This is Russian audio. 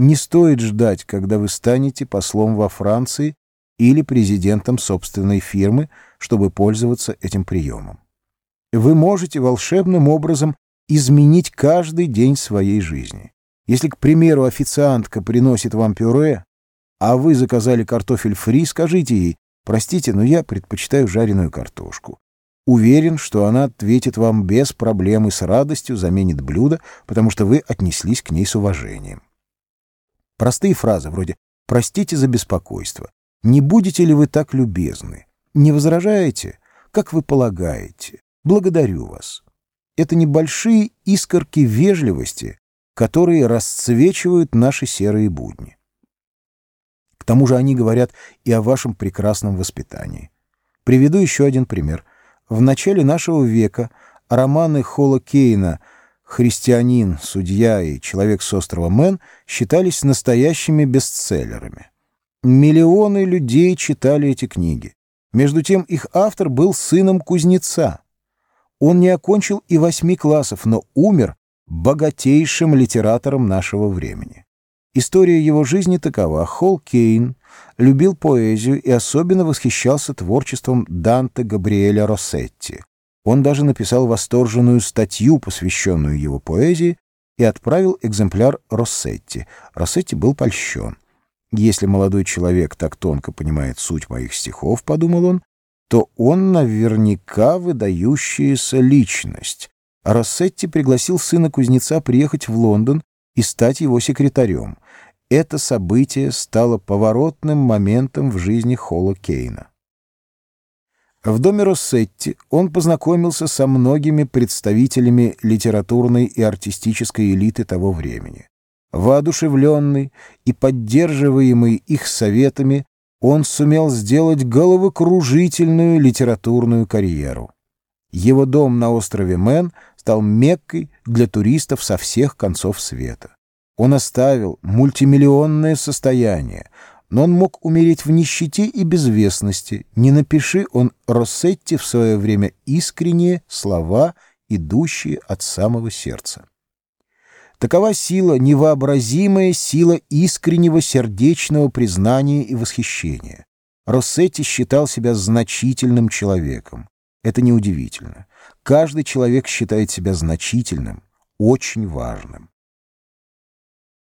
Не стоит ждать, когда вы станете послом во Франции или президентом собственной фирмы, чтобы пользоваться этим приемом. Вы можете волшебным образом изменить каждый день своей жизни. Если, к примеру, официантка приносит вам пюре, а вы заказали картофель фри, скажите ей, простите, но я предпочитаю жареную картошку. Уверен, что она ответит вам без проблем и с радостью заменит блюдо, потому что вы отнеслись к ней с уважением. Простые фразы вроде «простите за беспокойство», «не будете ли вы так любезны», «не возражаете», «как вы полагаете», «благодарю вас». Это небольшие искорки вежливости, которые расцвечивают наши серые будни. К тому же они говорят и о вашем прекрасном воспитании. Приведу еще один пример. В начале нашего века романы Холла Кейна «Христианин», «Судья» и «Человек с острова Мэн» считались настоящими бестселлерами. Миллионы людей читали эти книги. Между тем их автор был сыном кузнеца. Он не окончил и восьми классов, но умер богатейшим литератором нашего времени. История его жизни такова. Холл Кейн любил поэзию и особенно восхищался творчеством Данте Габриэля Россетти. Он даже написал восторженную статью, посвященную его поэзии, и отправил экземпляр Россетти. Россетти был польщен. «Если молодой человек так тонко понимает суть моих стихов, — подумал он, — то он наверняка выдающаяся личность». Россетти пригласил сына кузнеца приехать в Лондон и стать его секретарем. Это событие стало поворотным моментом в жизни Холла Кейна. В доме Россетти он познакомился со многими представителями литературной и артистической элиты того времени. Воодушевленный и поддерживаемый их советами, он сумел сделать головокружительную литературную карьеру. Его дом на острове Мэн стал меккой для туристов со всех концов света. Он оставил мультимиллионное состояние, но он мог умереть в нищете и безвестности. Не напиши он Россетти в свое время искренние слова, идущие от самого сердца. Такова сила, невообразимая сила искреннего сердечного признания и восхищения. Россетти считал себя значительным человеком. Это неудивительно. Каждый человек считает себя значительным, очень важным.